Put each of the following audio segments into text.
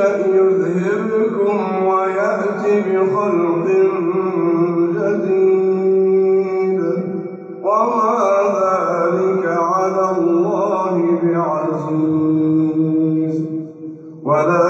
يشأ يذهبكم ويأت بخلق جديد. وما ذلك على الله بعزيز. ولا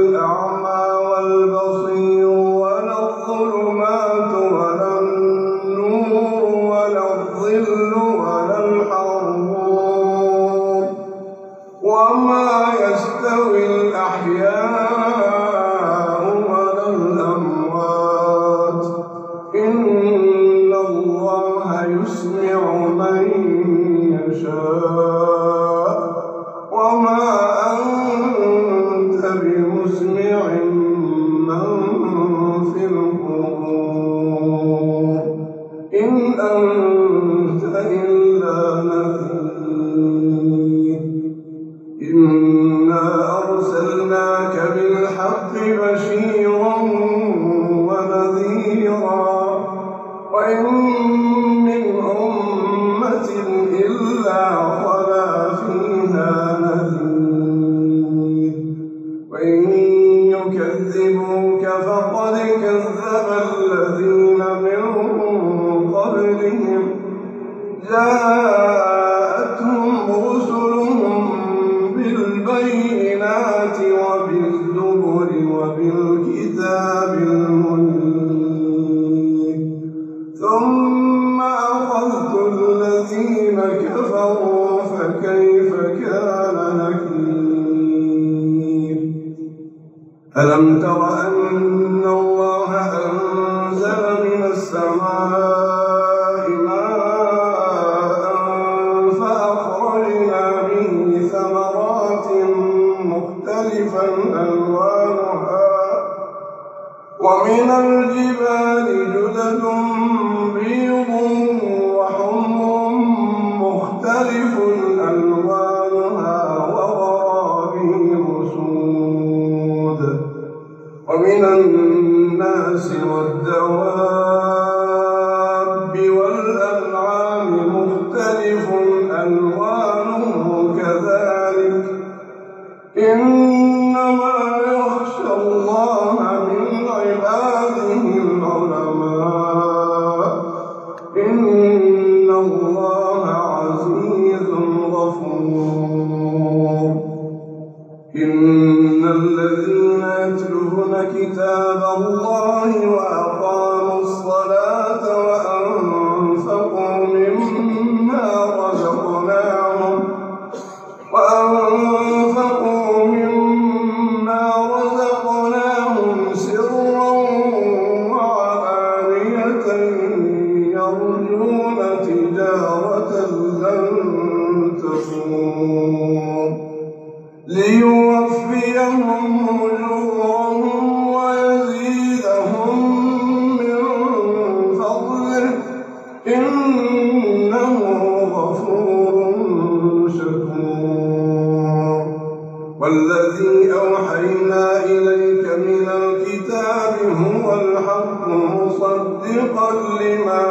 أنت إلا بالبينات وبالزبر وبالكتاب المنير. ثم أخذت الذين كفروا فكيف كان نكير. ألم تر أن ومن الجبال جدد بيض وحمر مختلف ألوانها وغرابي سود. ومن الناس والدواب لن تفور. ليوفيهم أجورهم ويزيدهم من فضله. إنه غفور شكور. والذي أوحينا إليك من الكتاب هو الحق مصدقا لما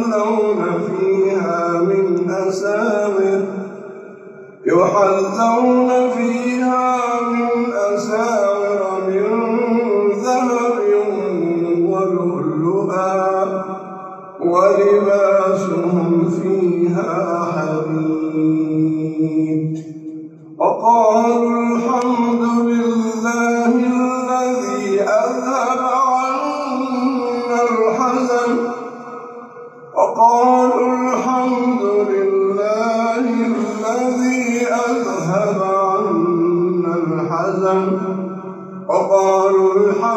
يحلون فيها من أساور يحلون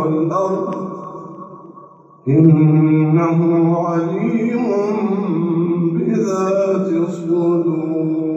والأرض إنه عليم بذات الصدور.